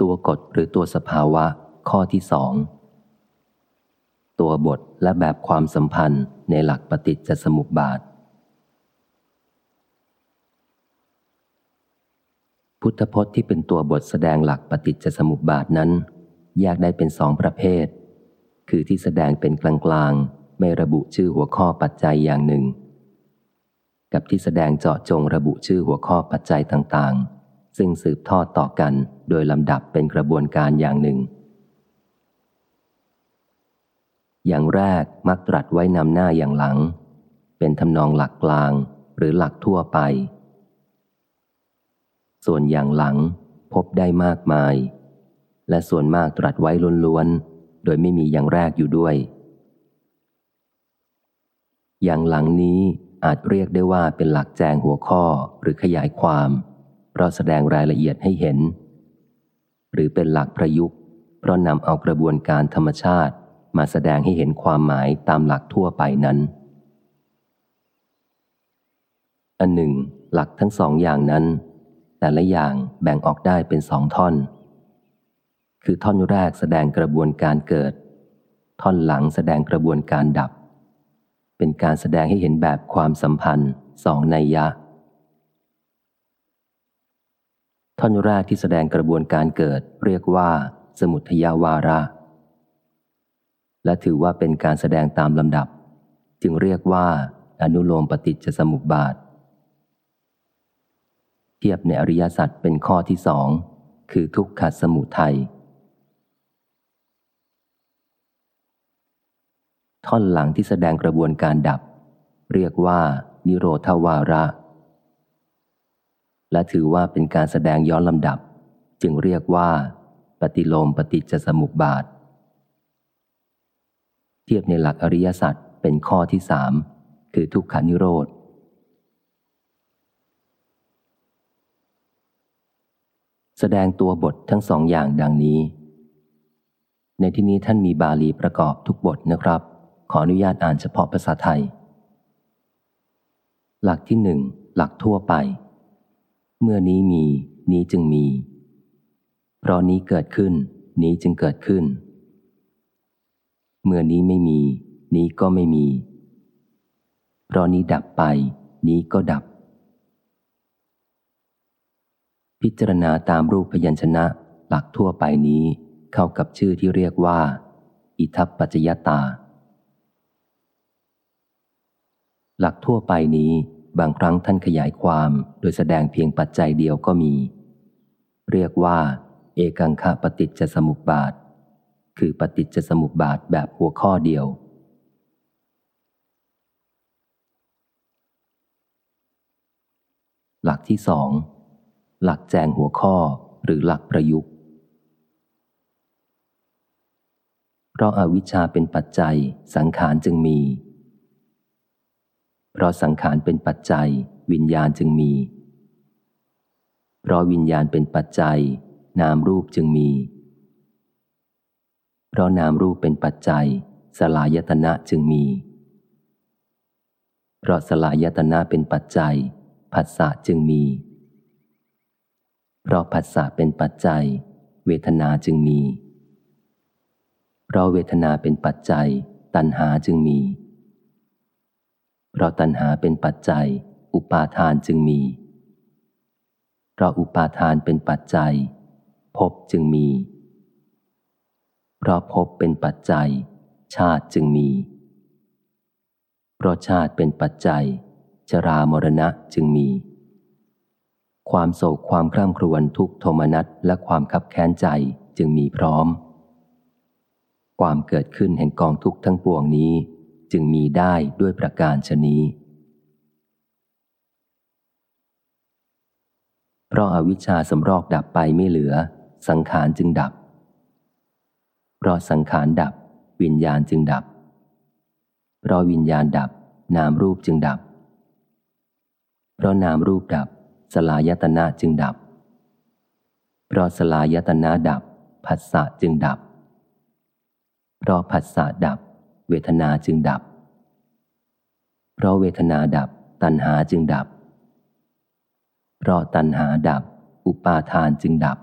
ตัวกฎหรือตัวสภาวะ ข้อที่สองตัวบทและแบบความสัมพันธ์ในหลักปฏิจจสมุปบาท พุทธพจน์ที่เป็นตัวบทแสดงหลักปฏิจจสมุปบาทนั้น แยกได้เป็นสองประเภท คือที่แสดงเป็นกลางๆ ไม่ระบุชื่อหัวข้อปัจจัยอย่างหนึ่ง กับที่แสดงเจาะจงระบุชื่อหัวข้อปัจจัยต่างๆ ซึ่งสืบทอดต่อกันโดยลำดับเป็นกระบวนการอย่างหนึ่ง อย่างแรกมักตรัสไว้นำหน้าอย่างหลัง เป็นทำนองหลักกลางหรือหลักทั่วไป ส่วนอย่างหลังพบได้มากมาย และส่วนมากตรัสไว้ล้วนๆ โดยไม่มีอย่างแรกอยู่ด้วย อย่างหลังนี้อาจเรียกได้ว่าเป็นหลักแจงหัวข้อหรือขยายความ เพราะแสดงรายละเอียดให้เห็น หรือเป็นหลักประยุกต์ เพราะนำเอากระบวนการธรรมชาติมาแสดงให้เห็นความหมายตามหลักทั่วไปนั้น อันหนึ่ง หลักทั้งสองอย่างนั้น แต่ละอย่างแบ่งออกได้เป็นสองท่อน คือท่อนแรกแสดงกระบวนการเกิด ท่อนหลังแสดงกระบวนการดับ เป็นการแสดงให้เห็นแบบความสัมพันธ์สองนัยยะ ท่อนแรกที่แสดงกระบวนการเกิดเรียกว่า สมุทยาวาระ และถือว่าเป็นการแสดงตามลำดับ จึงเรียกว่า อนุโลมปฏิจจสมุปบาท เทียบในอริยสัจเป็นข้อที่สองคือทุกขสมุทัยท่อนหลังที่แสดงกระบวนการดับ เรียกว่า นิโรธาวาระ และถือว่าเป็นการแสดงย้อนลำดับ จึงเรียกว่า ปฏิโลมปฏิจจสมุปบาท เทียบในหลักอริยสัจเป็นข้อที่สามคือทุกขานิโรธแสดงตัวบททั้งสองอย่างดังนี้ ในที่นี้ท่านมีบาลีประกอบทุกบทนะครับ ขออนุญาตอ่านเฉพาะภาษาไทย หลักที่หนึ่งหลักทั่วไป เมื่อนี้มี นี้จึงมี เพราะนี้เกิดขึ้น นี้จึงเกิดขึ้น เมื่อนี้ไม่มี นี้ก็ไม่มี เพราะนี้ดับไป นี้ก็ดับ พิจารณาตามรูปพยัญชนะหลักทั่วไปนี้เข้ากับชื่อที่เรียกว่า อิทัปปัจจยตา หลักทั่วไปนี้ บางครั้งท่านขยายความโดยแสดงเพียงปัจจัยเดียวก็มี เรียกว่า เอกังคะปฏิจจสมุปบาท คือปฏิจจสมุปบาทแบบหัวข้อเดียว หลักที่สองหลักแจงหัวข้อหรือหลักประยุกต์ เพราะอาวิชชาเป็นปัจจัยสังขารจึงมี เพราะสังขารเป็นปัจจัย วิญญาณจึงมี เพราะวิญญาณเป็นปัจจัย นามรูปจึงมี เพราะนามรูปเป็นปัจจัย สลายตนะจึงมี เพราะสลายตนะเป็นปัจจัยผัสสะจึงมี เพราะผัสสะเป็นปัจจัย เวทนาจึงมี เพราะเวทนาเป็นปัจจัย ตัณหาจึงมี เพราะตัณหาเป็นปัจจัย อุปาทานจึงมี เพราะอุปาทานเป็นปัจจัยภพจึงมี เพราะภพเป็นปัจจัย ชาติจึงมี เพราะชาติเป็นปัจจัย ชรามรณะจึงมี ความโศกความคร่ำครวญทุกโทมนัสและความขับแค้นใจจึงมีพร้อม ความเกิดขึ้นแห่งกองทุกข์ทั้งปวงนี้ จึงมีได้ด้วยประการชนี้ เพราะอาวิชชาสำรอกดับไปไม่เหลือ สังขารจึงดับ เพราะสังขารดับ วิญญาณจึงดับ เพราะวิญญาณดับ นามรูปจึงดับ เพราะนามรูปดับ สลายตนะจึงดับ เพราะสลายตนะดับผัสสะจึงดับ เพราะผัสสะดับ เวทนาจึงดับ เพราะเวทนาดับ ตัณหาจึงดับ เพราะตัณหาดับ อุปาทานจึงดับ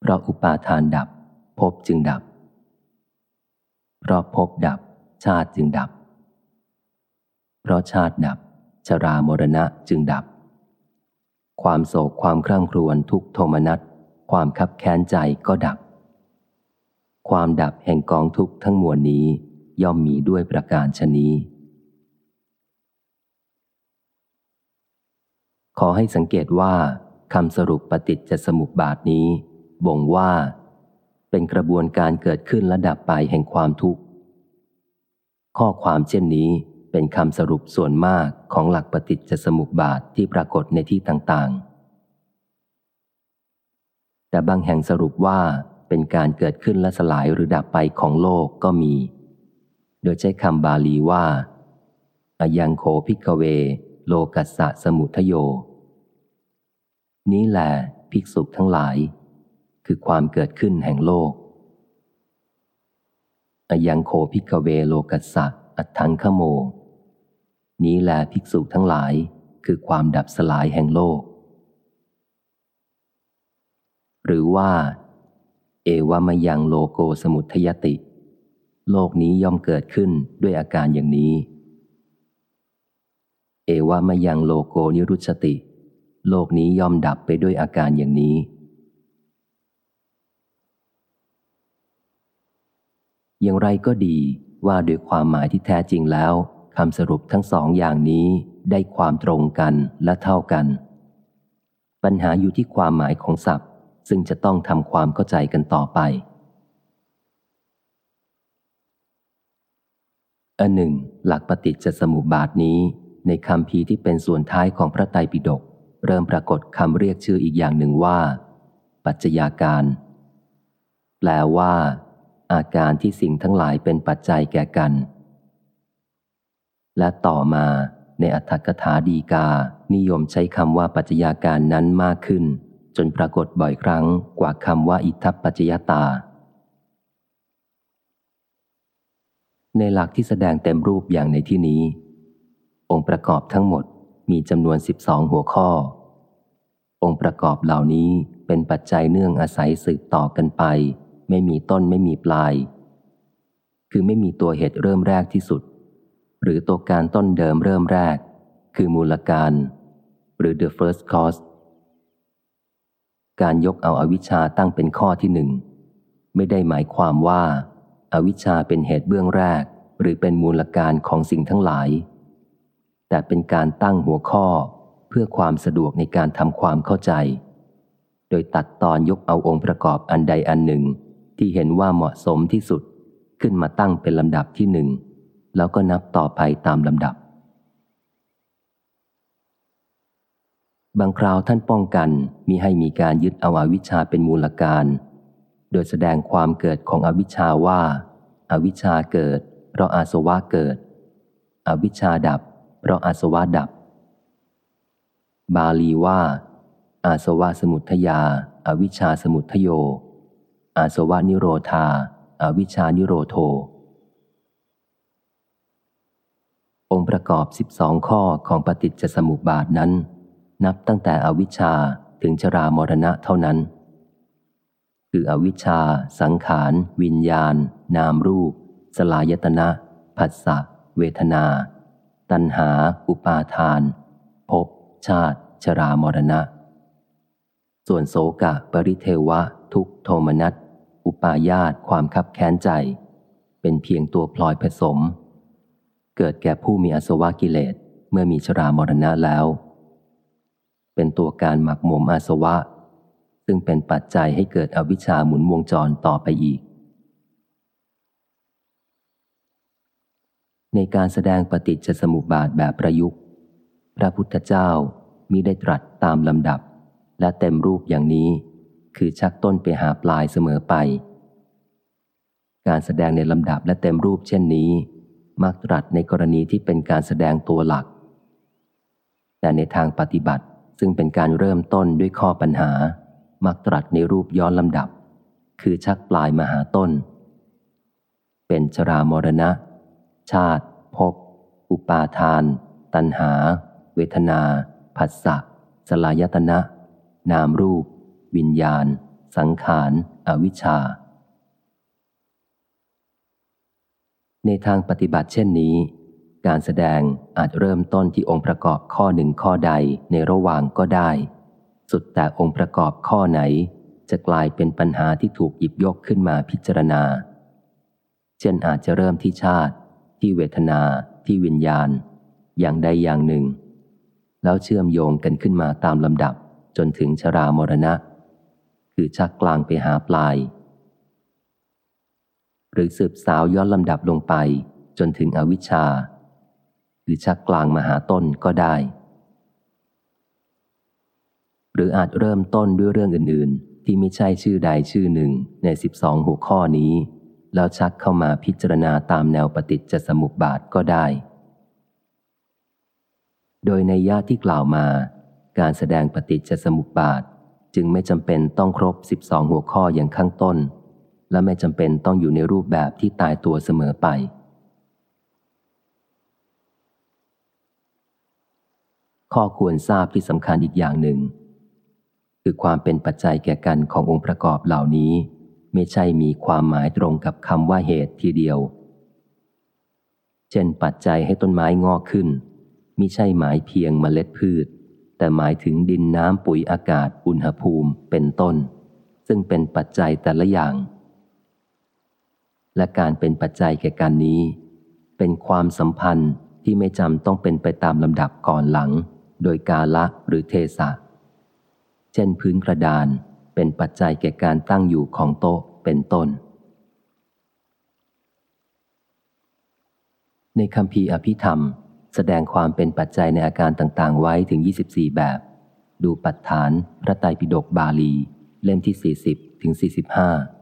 เพราะอุปาทานดับภพจึงดับ เพราะภพดับ ชาติจึงดับ เพราะชาติดับ ชรามรณะจึงดับ ความโศกความคร่ำครวญทุกโทมนัสความคับแค้นใจก็ดับ ความดับแห่งกองทุกข์ทั้งมวลนี้ย่อมมีด้วยประการชนี้ ขอให้สังเกตว่าคำสรุปปฏิจจสมุปบาทนี้บ่งว่า เป็นกระบวนการเกิดขึ้นและดับไปแห่งความทุกข์ ข้อความเช่นนี้เป็นคำสรุปส่วนมากของหลักปฏิจจสมุปบาทที่ปรากฏในที่ต่างๆ แต่บางแห่งสรุปว่า เป็นการเกิดขึ้นและสลายหรือดับไปของโลกก็มี โดยใช้คำบาลีว่าอะยังโข ภิกขะเว โลกัสสะ สะมุทะโย นี้แหละภิกษุทั้งหลาย คือความเกิดขึ้นแห่งโลกอะยังโข ภิกขะเวโลกัสสะอัตถังคะโม นี้แหละภิกษุทั้งหลาย คือความดับสลายแห่งโลก หรือว่า เอวะมะยังโลโก สะมุทะยะติ โลกนี้ย่อมเกิดขึ้นด้วยอาการอย่างนี้ เอวามยังโลโกนิรุชติ โลกนี้ย่อมดับไปด้วยอาการอย่างนี้ อย่างไรก็ดีว่าโดยความหมายที่แท้จริงแล้วคำสรุปทั้งสองอย่างนี้ได้ความตรงกันและเท่ากัน ปัญหาอยู่ที่ความหมายของศัพท์ ซึ่งจะต้องทำความเข้าใจกันต่อไป อันหนึ่ง หลักปฏิจจสมุปบาทนี้ ในคำพีที่เป็นส่วนท้ายของพระไตรปิฎกเริ่มปรากฏคำเรียกชื่ออีกอย่างหนึ่งว่า ปัจจัยาการ แปลว่า อาการที่สิ่งทั้งหลายเป็นปัจจัยแก่กัน และต่อมาในอัตถกถาดีกา นิยมใช้คำว่าปัจจัยาการนั้นมากขึ้น จนปรากฏบ่อยครั้งกว่าคำว่าอิทัปปัจจยตา ในหลักที่แสดงเต็มรูปอย่างในที่นี้ องค์ประกอบทั้งหมดมีจำนวน 12 หัวข้อ องค์ประกอบเหล่านี้เป็นปัจจัยเนื่องอาศัยสืบต่อกันไป ไม่มีต้นไม่มีปลาย คือไม่มีตัวเหตุเริ่มแรกที่สุด หรือตัวการต้นเดิมเริ่มแรก คือมูลการ หรือ the first cause การยกเอาอาวิชชาตั้งเป็นข้อที่หนึ่งไม่ได้หมายความว่าอาวิชชาเป็นเหตุเบื้องแรก หรือเป็นมูลการของสิ่งทั้งหลาย แต่เป็นการตั้งหัวข้อเพื่อความสะดวกในการทำความเข้าใจ โดยตัดตอนยกเอาองค์ประกอบอันใดอันหนึ่ง ที่เห็นว่าเหมาะสมที่สุดขึ้นมาตั้งเป็นลำดับที่หนึ่งแล้วก็นับต่อไปตามลำดับ บางคราวท่านป้องกันมีให้มีการยึดเอาอาวิชชาเป็นมูลการ โดยแสดงความเกิดของอวิชชาว่าอาวิชชาเกิด เพราะอาสวะเกิด อวิชชาดับ เพราะอาสวะดับ บาลีว่า อาสวะสมุทยาอาวิชชาสมุทโย อาสวะนิโรธาอาวิชชานิโรโท องค์ประกอบ 12 ข้อของปฏิจจสมุปบาทนั้น นับตั้งแต่อวิชชาถึงชรามรณะเท่านั้น คืออวิชชา สังขาร วิญญาณ นามรูป สลายตนะผัสสะ เวทนา ตัณหา อุปาทาน ภพ ชาติ ชรามรณะ ส่วนโสกะ ปริเทวะ ทุกโทมนัส อุปาญาตความคับแค้นใจ เป็นเพียงตัวพลอยผสม เกิดแก่ผู้มีอสวะกิเลสเมื่อมีชรามรณะแล้ว เป็นตัวการหมักหมมอาสวะ ซึ่งเป็นปัจจัยให้เกิดอวิชชาหมุนวงจรต่อไปอีก ในการแสดงปฏิจจสมุปบาทแบบประยุกต์ พระพุทธเจ้ามิได้ตรัสตามลำดับ และเต็มรูปอย่างนี้ คือชักต้นไปหาปลายเสมอไป การแสดงในลำดับและเต็มรูปเช่นนี้ มักตรัสในกรณีที่เป็นการแสดงตัวหลัก แต่ในทางปฏิบัติ ซึ่งเป็นการเริ่มต้นด้วยข้อปัญหา มักตรัสในรูปย้อนลำดับ คือชักปลายมาหาต้น เป็นชรามรณะ ชาติภพอุปาทาน ตัณหา เวทนา ผัสสะสลายตนะ นามรูป วิญญาณสสังขาร อวิชชา ในทางปฏิบัติเช่นนี้ การแสดงอาจเริ่มต้นที่องค์ประกอบข้อหนึ่งข้อใดในระหว่างก็ได้ สุดแต่องค์ประกอบข้อไหน จะกลายเป็นปัญหาที่ถูกหยิบยกขึ้นมาพิจารณา เช่นอาจจะเริ่มที่ชาติ ที่เวทนา ที่วิญญาณ อย่างใดอย่างหนึ่ง แล้วเชื่อมโยงกันขึ้นมาตามลำดับจนถึงชรามรณะ คือชักกลางไปหาปลาย หรือสืบสาวย้อนลำดับลงไปจนถึงอวิชชา คือชักกลางมาหาต้นก็ได้ หรืออาจเริ่มต้นด้วยเรื่องอื่น ๆ ที่ไม่ใช่ชื่อใดชื่อหนึ่งในสิบองหัวข้อนี้ แล้วชักเข้ามาพิจารณาตามแนวปฏิจจสมุปบาทก็ได้ โดยในญาติที่กล่าวมา การแสดงปฏิจจสมุปบาทจึงไม่จำเป็นต้องครบ 12 หัวข้ออย่างข้างต้น และไม่จำเป็นต้องอยู่ในรูปแบบที่ตายตัวเสมอไป ข้อควรทราบที่สำคัญอีกอย่างหนึ่ง คือความเป็นปัจจัยแก่กันขององค์ประกอบเหล่านี้ ไม่ใช่มีความหมายตรงกับคำว่าเหตุทีเดียว เช่นปัจจัยให้ต้นไม้งอกขึ้นมิใช่หมายเพียงเมล็ดพืช แต่หมายถึงดินน้ำปุ๋ยอากาศอุณหภูมิเป็นต้น ซึ่งเป็นปัจจัยแต่ละอย่าง และการเป็นปัจจัยแก่การนี้ เป็นความสัมพันธ์ที่ไม่จำต้องเป็นไปตามลำดับก่อนหลัง โดยกาละหรือเทศะเช่นพื้นกระดานเป็นปัจจัยแก่การตั้งอยู่ของโต๊ะเป็นต้น ในคำพีอภิธรรม แสดงความเป็นปัจจัยในอาการต่างๆ ไว้ถึง 24 แบบ ดูปัจฐาน พระไตรปิฎกบาลี เล่มที่ 40 ถึง 45